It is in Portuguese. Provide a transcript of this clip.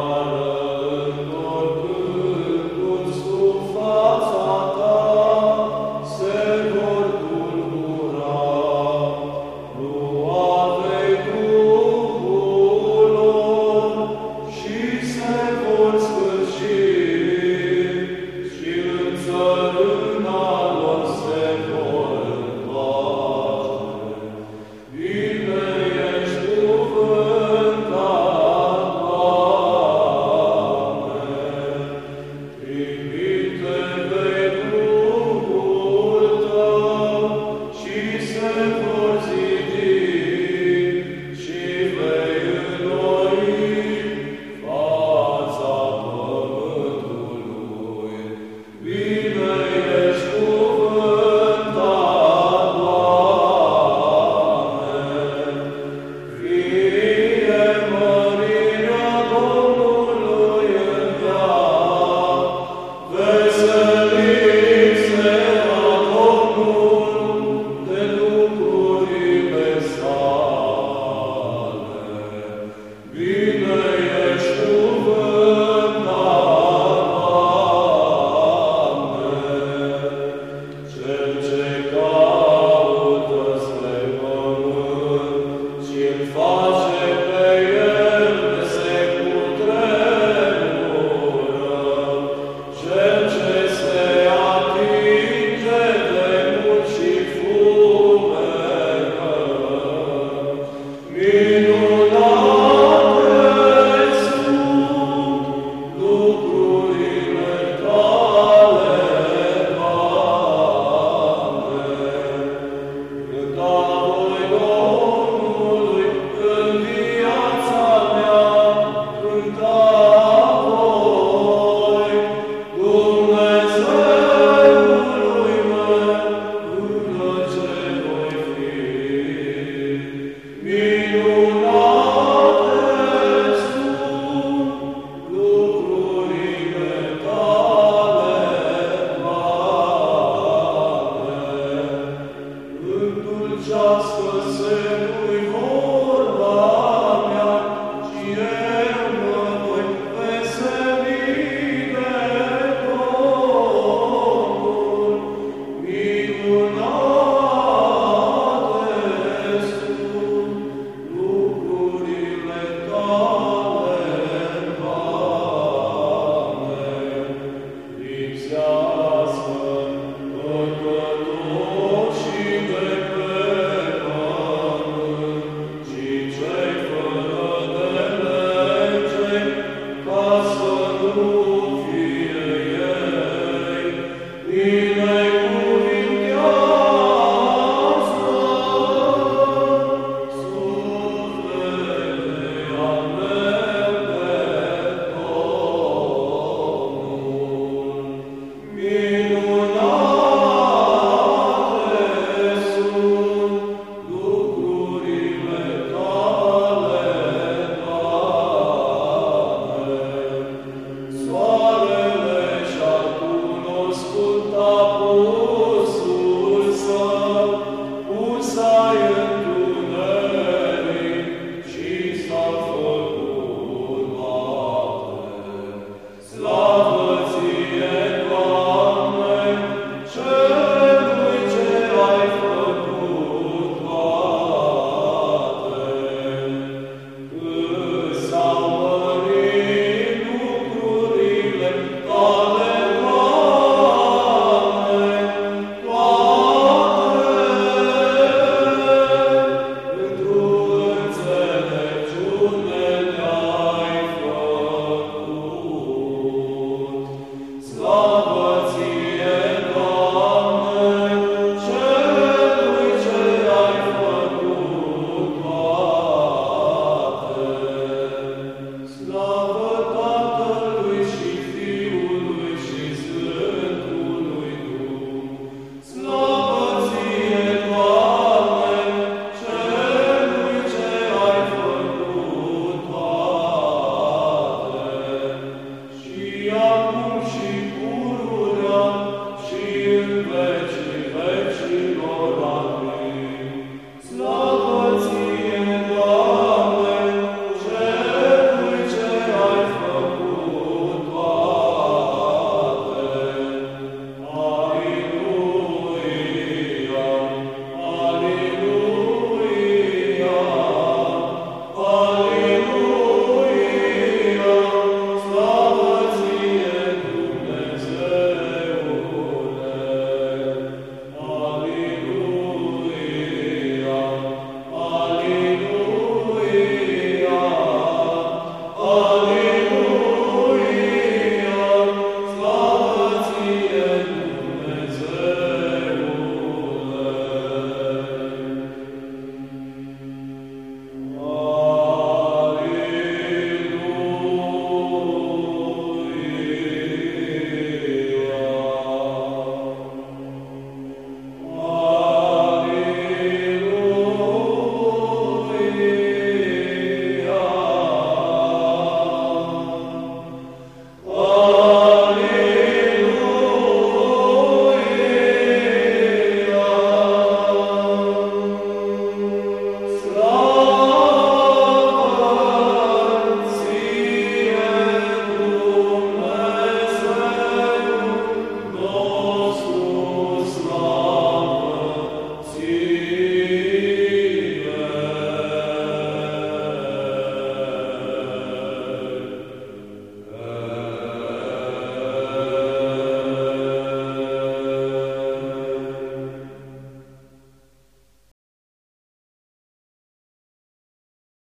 glória.